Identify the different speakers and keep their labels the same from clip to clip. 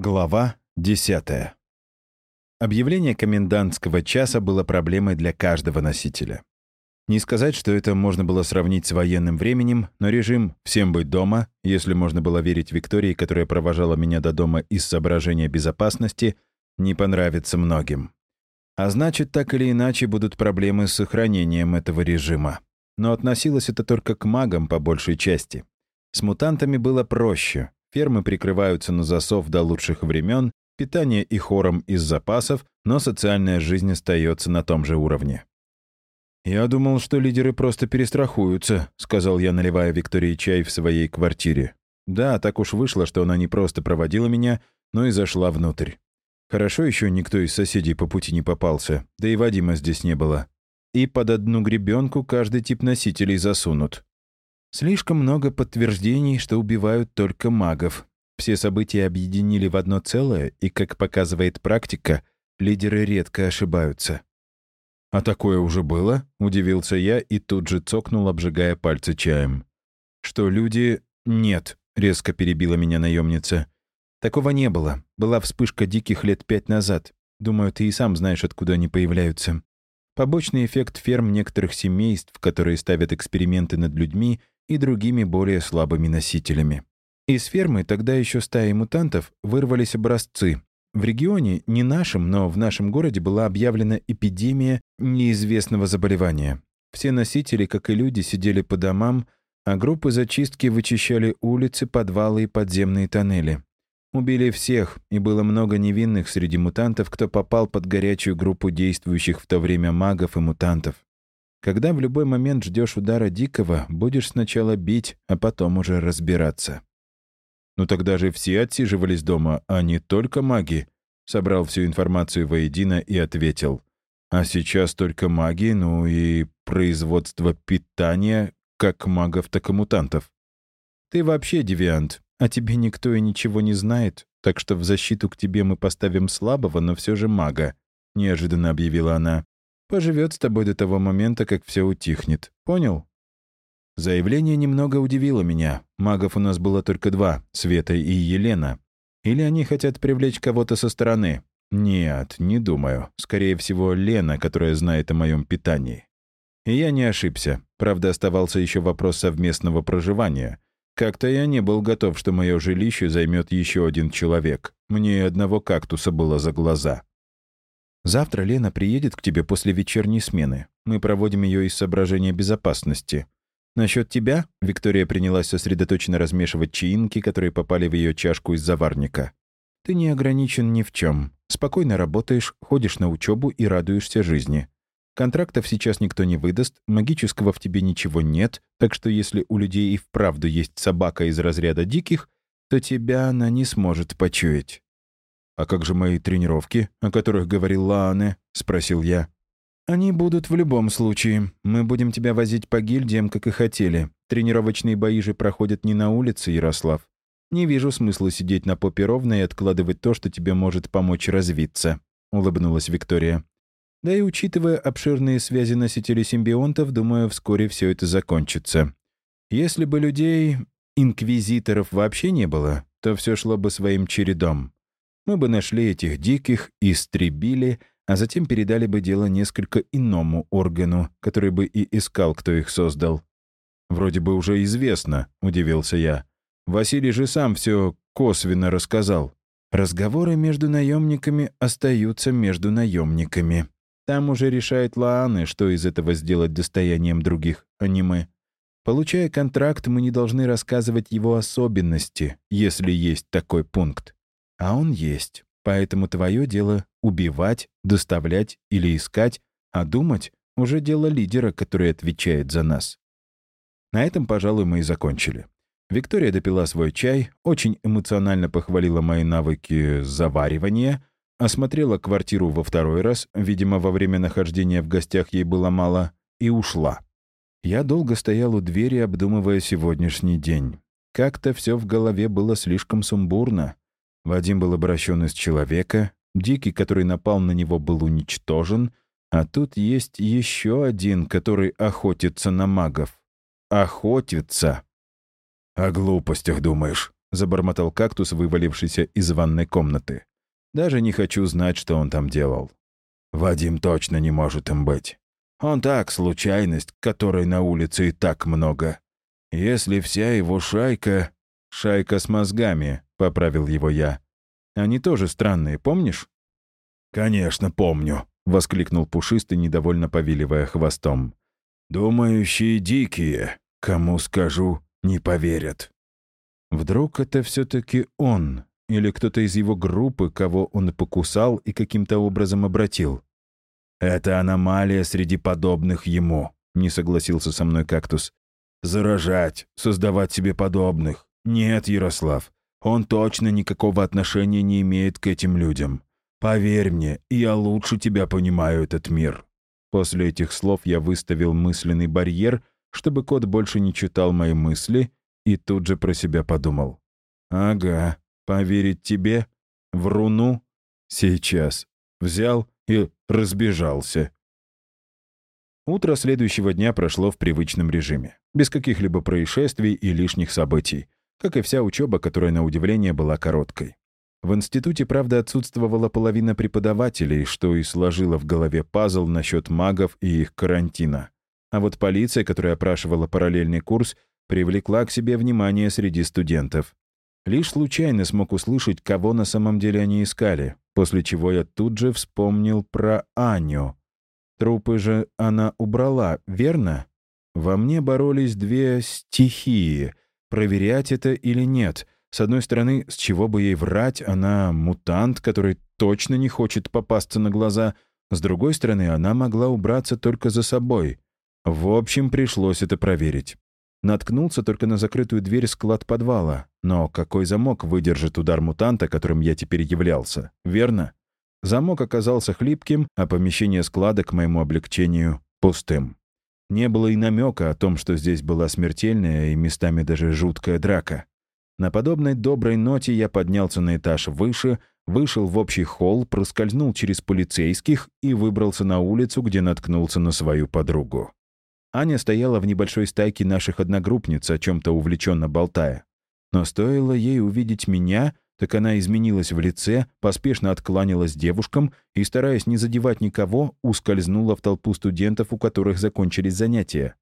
Speaker 1: Глава 10. Объявление комендантского часа было проблемой для каждого носителя. Не сказать, что это можно было сравнить с военным временем, но режим «всем быть дома», если можно было верить Виктории, которая провожала меня до дома из соображения безопасности, не понравится многим. А значит, так или иначе будут проблемы с сохранением этого режима. Но относилось это только к магам по большей части. С мутантами было проще. Фермы прикрываются на засов до лучших времен, питание и хором из запасов, но социальная жизнь остается на том же уровне. «Я думал, что лидеры просто перестрахуются», — сказал я, наливая Виктории чай в своей квартире. Да, так уж вышло, что она не просто проводила меня, но и зашла внутрь. Хорошо еще никто из соседей по пути не попался, да и Вадима здесь не было. И под одну гребенку каждый тип носителей засунут. Слишком много подтверждений, что убивают только магов. Все события объединили в одно целое, и, как показывает практика, лидеры редко ошибаются. «А такое уже было?» — удивился я и тут же цокнул, обжигая пальцы чаем. «Что люди...» «Нет», — резко перебила меня наемница. «Такого не было. Была вспышка диких лет пять назад. Думаю, ты и сам знаешь, откуда они появляются. Побочный эффект ферм некоторых семейств, которые ставят эксперименты над людьми и другими более слабыми носителями. Из фермы тогда еще стаи мутантов вырвались образцы. В регионе, не нашем, но в нашем городе была объявлена эпидемия неизвестного заболевания. Все носители, как и люди, сидели по домам, а группы зачистки вычищали улицы, подвалы и подземные тоннели. Убили всех, и было много невинных среди мутантов, кто попал под горячую группу действующих в то время магов и мутантов. Когда в любой момент ждешь удара дикого, будешь сначала бить, а потом уже разбираться. Ну тогда же все отсиживались дома, а не только маги. Собрал всю информацию воедино и ответил. А сейчас только маги, ну и производство питания как магов, так и мутантов. Ты вообще девиант, а тебе никто и ничего не знает, так что в защиту к тебе мы поставим слабого, но все же мага», — неожиданно объявила она. Поживет с тобой до того момента, как все утихнет. Понял?» Заявление немного удивило меня. Магов у нас было только два — Света и Елена. Или они хотят привлечь кого-то со стороны? Нет, не думаю. Скорее всего, Лена, которая знает о моем питании. И я не ошибся. Правда, оставался еще вопрос совместного проживания. Как-то я не был готов, что мое жилище займет еще один человек. Мне одного кактуса было за глаза. Завтра Лена приедет к тебе после вечерней смены. Мы проводим ее из соображения безопасности. Насчет тебя Виктория принялась сосредоточенно размешивать чаинки, которые попали в ее чашку из заварника. Ты не ограничен ни в чем. Спокойно работаешь, ходишь на учебу и радуешься жизни. Контрактов сейчас никто не выдаст, магического в тебе ничего нет, так что если у людей и вправду есть собака из разряда диких, то тебя она не сможет почуять. «А как же мои тренировки, о которых говорил Лаане?» — спросил я. «Они будут в любом случае. Мы будем тебя возить по гильдиям, как и хотели. Тренировочные бои же проходят не на улице, Ярослав. Не вижу смысла сидеть на попе ровно и откладывать то, что тебе может помочь развиться», — улыбнулась Виктория. «Да и учитывая обширные связи носителей симбионтов, думаю, вскоре все это закончится. Если бы людей, инквизиторов вообще не было, то все шло бы своим чередом мы бы нашли этих диких, истребили, а затем передали бы дело несколько иному органу, который бы и искал, кто их создал. «Вроде бы уже известно», — удивился я. «Василий же сам все косвенно рассказал. Разговоры между наемниками остаются между наемниками. Там уже решает Лааны, что из этого сделать достоянием других, а не мы. Получая контракт, мы не должны рассказывать его особенности, если есть такой пункт. А он есть. Поэтому твое дело — убивать, доставлять или искать, а думать — уже дело лидера, который отвечает за нас. На этом, пожалуй, мы и закончили. Виктория допила свой чай, очень эмоционально похвалила мои навыки заваривания, осмотрела квартиру во второй раз, видимо, во время нахождения в гостях ей было мало, и ушла. Я долго стоял у двери, обдумывая сегодняшний день. Как-то все в голове было слишком сумбурно. Вадим был обращен из человека, Дикий, который напал на него, был уничтожен, а тут есть еще один, который охотится на магов. Охотится. «О глупостях думаешь», — забормотал кактус, вывалившийся из ванной комнаты. «Даже не хочу знать, что он там делал». «Вадим точно не может им быть. Он так, случайность, которой на улице и так много. Если вся его шайка...» «Шайка с мозгами», — поправил его я. «Они тоже странные, помнишь?» «Конечно, помню», — воскликнул Пушистый, недовольно повиливая хвостом. «Думающие дикие, кому скажу, не поверят». Вдруг это все-таки он или кто-то из его группы, кого он покусал и каким-то образом обратил? «Это аномалия среди подобных ему», — не согласился со мной кактус. «Заражать, создавать себе подобных. Нет, Ярослав, он точно никакого отношения не имеет к этим людям. Поверь мне, я лучше тебя понимаю этот мир». После этих слов я выставил мысленный барьер, чтобы кот больше не читал мои мысли, и тут же про себя подумал. «Ага, поверить тебе? Вруну? Сейчас. Взял и разбежался». Утро следующего дня прошло в привычном режиме, без каких-либо происшествий и лишних событий, как и вся учеба, которая, на удивление, была короткой. В институте, правда, отсутствовала половина преподавателей, что и сложило в голове пазл насчет магов и их карантина. А вот полиция, которая опрашивала параллельный курс, привлекла к себе внимание среди студентов. Лишь случайно смог услышать, кого на самом деле они искали, после чего я тут же вспомнил про Аню. Трупы же она убрала, верно? Во мне боролись две стихии — проверять это или нет — с одной стороны, с чего бы ей врать, она мутант, который точно не хочет попасться на глаза. С другой стороны, она могла убраться только за собой. В общем, пришлось это проверить. Наткнулся только на закрытую дверь склад подвала. Но какой замок выдержит удар мутанта, которым я теперь являлся? Верно? Замок оказался хлипким, а помещение склада, к моему облегчению, пустым. Не было и намека о том, что здесь была смертельная и местами даже жуткая драка. На подобной доброй ноте я поднялся на этаж выше, вышел в общий холл, проскользнул через полицейских и выбрался на улицу, где наткнулся на свою подругу. Аня стояла в небольшой стайке наших одногруппниц, о чем-то увлеченно болтая. Но стоило ей увидеть меня, так она изменилась в лице, поспешно откланялась девушкам и, стараясь не задевать никого, ускользнула в толпу студентов, у которых закончились занятия.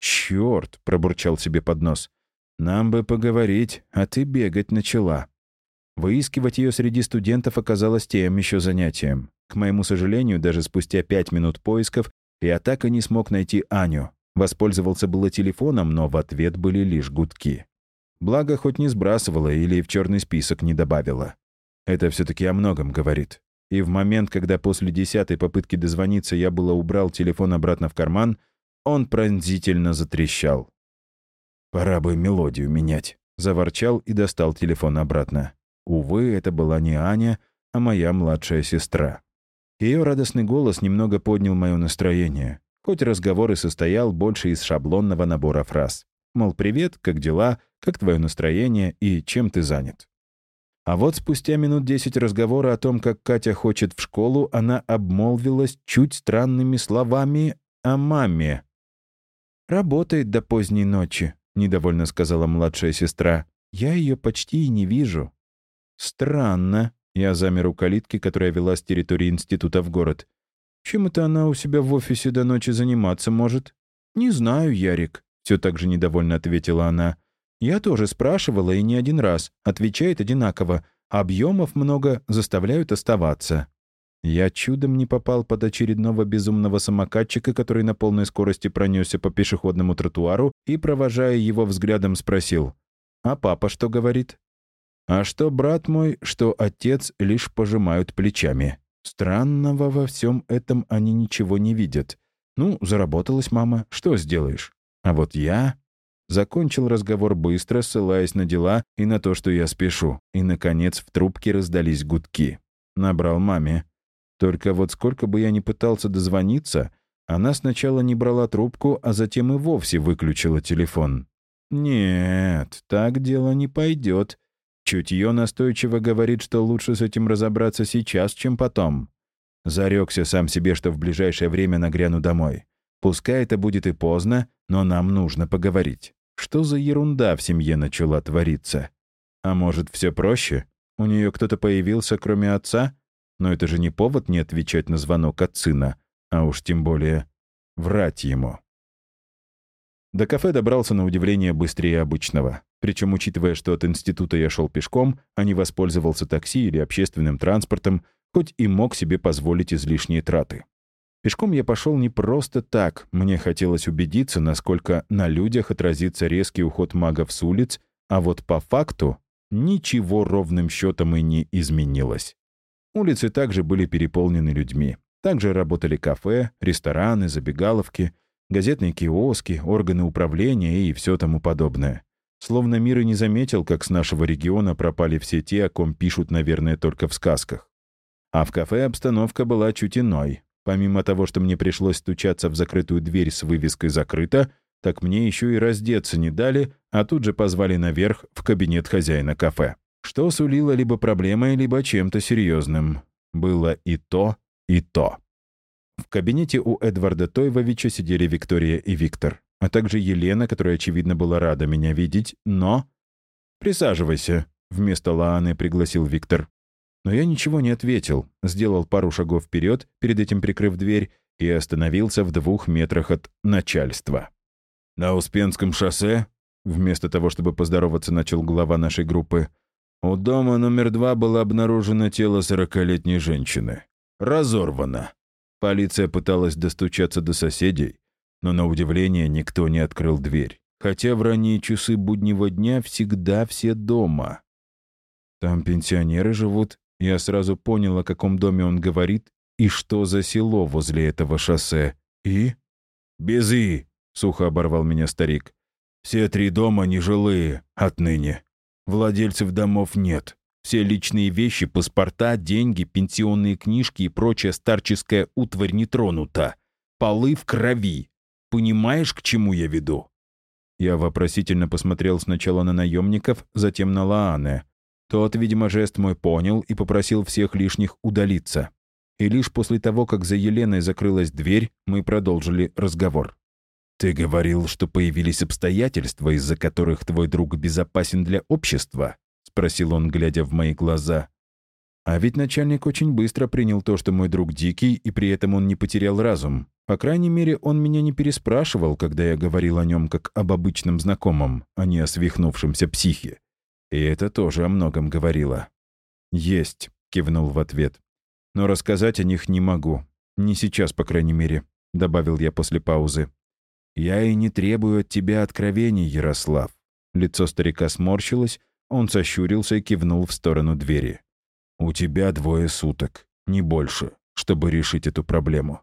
Speaker 1: «Чёрт!» — пробурчал себе под нос. «Нам бы поговорить, а ты бегать начала». Выискивать ее среди студентов оказалось тем еще занятием. К моему сожалению, даже спустя пять минут поисков я так и не смог найти Аню. Воспользовался было телефоном, но в ответ были лишь гудки. Благо, хоть не сбрасывала или в черный список не добавила. Это все-таки о многом говорит. И в момент, когда после десятой попытки дозвониться я было убрал телефон обратно в карман, он пронзительно затрещал. «Пора бы мелодию менять», — заворчал и достал телефон обратно. Увы, это была не Аня, а моя младшая сестра. Ее радостный голос немного поднял мое настроение, хоть разговор и состоял больше из шаблонного набора фраз. Мол, привет, как дела, как твое настроение и чем ты занят. А вот спустя минут десять разговора о том, как Катя хочет в школу, она обмолвилась чуть странными словами о маме. «Работает до поздней ночи», — недовольно сказала младшая сестра. «Я ее почти и не вижу». «Странно». Я замер у калитки, которая вела с территории института в город. «Чем это она у себя в офисе до ночи заниматься может?» «Не знаю, Ярик», — все так же недовольно ответила она. «Я тоже спрашивала, и не один раз. Отвечает одинаково. Объемов много, заставляют оставаться». Я чудом не попал под очередного безумного самокатчика, который на полной скорости пронесся по пешеходному тротуару и, провожая его взглядом, спросил, «А папа что говорит?» «А что брат мой, что отец лишь пожимают плечами. Странного во всем этом они ничего не видят. Ну, заработалась мама, что сделаешь? А вот я...» Закончил разговор быстро, ссылаясь на дела и на то, что я спешу. И, наконец, в трубке раздались гудки. Набрал маме. Только вот сколько бы я ни пытался дозвониться, она сначала не брала трубку, а затем и вовсе выключила телефон. «Нет, так дело не пойдет. Чутье настойчиво говорит, что лучше с этим разобраться сейчас, чем потом. Зарекся сам себе, что в ближайшее время нагряну домой. Пускай это будет и поздно, но нам нужно поговорить. Что за ерунда в семье начала твориться? А может, все проще? У нее кто-то появился, кроме отца? Но это же не повод не отвечать на звонок от сына, а уж тем более врать ему. До кафе добрался на удивление быстрее обычного. Причем, учитывая, что от института я шел пешком, а не воспользовался такси или общественным транспортом, хоть и мог себе позволить излишние траты. Пешком я пошел не просто так. Мне хотелось убедиться, насколько на людях отразится резкий уход магов с улиц, а вот по факту ничего ровным счетом и не изменилось. Улицы также были переполнены людьми. Также работали кафе, рестораны, забегаловки, газетные киоски, органы управления и все тому подобное. Словно мир и не заметил, как с нашего региона пропали все те, о ком пишут, наверное, только в сказках. А в кафе обстановка была чуть иной. Помимо того, что мне пришлось стучаться в закрытую дверь с вывеской «Закрыто», так мне еще и раздеться не дали, а тут же позвали наверх в кабинет хозяина кафе. Что сулило либо проблемой, либо чем-то серьезным. Было и то, и то. В кабинете у Эдварда Тойвовича сидели Виктория и Виктор, а также Елена, которая, очевидно, была рада меня видеть, но... «Присаживайся», — вместо Лааны пригласил Виктор. Но я ничего не ответил, сделал пару шагов вперед, перед этим прикрыв дверь, и остановился в двух метрах от начальства. «На Успенском шоссе?» Вместо того, чтобы поздороваться, начал глава нашей группы. «У дома номер два было обнаружено тело сорокалетней женщины. Разорвано. Полиция пыталась достучаться до соседей, но, на удивление, никто не открыл дверь. Хотя в ранние часы буднего дня всегда все дома. Там пенсионеры живут, я сразу понял, о каком доме он говорит и что за село возле этого шоссе. И? «Без «и», — сухо оборвал меня старик. «Все три дома нежилые отныне. Владельцев домов нет. Все личные вещи, паспорта, деньги, пенсионные книжки и прочая старческая утварь не тронута. Полы в крови. Понимаешь, к чему я веду?» Я вопросительно посмотрел сначала на наемников, затем на Лаане. Тот, видимо, жест мой понял и попросил всех лишних удалиться. И лишь после того, как за Еленой закрылась дверь, мы продолжили разговор. «Ты говорил, что появились обстоятельства, из-за которых твой друг безопасен для общества?» — спросил он, глядя в мои глаза. А ведь начальник очень быстро принял то, что мой друг дикий, и при этом он не потерял разум. По крайней мере, он меня не переспрашивал, когда я говорил о нем как об обычном знакомом, а не о свихнувшемся психе. И это тоже о многом говорило. «Есть», — кивнул в ответ. «Но рассказать о них не могу. Не сейчас, по крайней мере», — добавил я после паузы. «Я и не требую от тебя откровений, Ярослав». Лицо старика сморщилось, он сощурился и кивнул в сторону двери. «У тебя двое суток, не больше, чтобы решить эту проблему.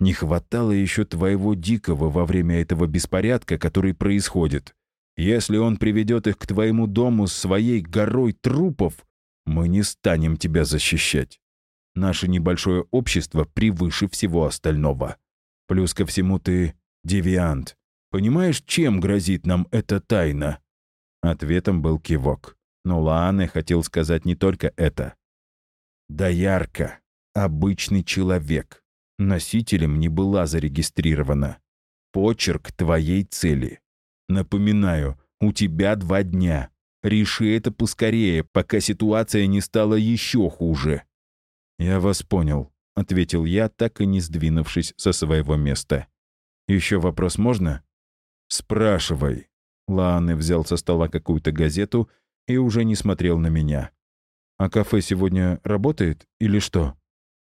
Speaker 1: Не хватало еще твоего дикого во время этого беспорядка, который происходит. Если он приведет их к твоему дому с своей горой трупов, мы не станем тебя защищать. Наше небольшое общество превыше всего остального. Плюс ко всему ты девиант. Понимаешь, чем грозит нам эта тайна?» Ответом был кивок. Но Лаане хотел сказать не только это. Да ярко. Обычный человек. Носителем не была зарегистрирована. Почерк твоей цели. Напоминаю, у тебя два дня. Реши это поскорее, пока ситуация не стала еще хуже». «Я вас понял», — ответил я, так и не сдвинувшись со своего места. «Еще вопрос можно?» «Спрашивай». Лааны взял со стола какую-то газету и уже не смотрел на меня. «А кафе сегодня работает или что?»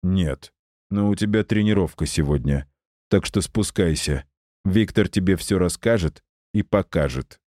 Speaker 1: «Нет. Но у тебя тренировка сегодня. Так что спускайся. Виктор тебе все расскажет, и покажет.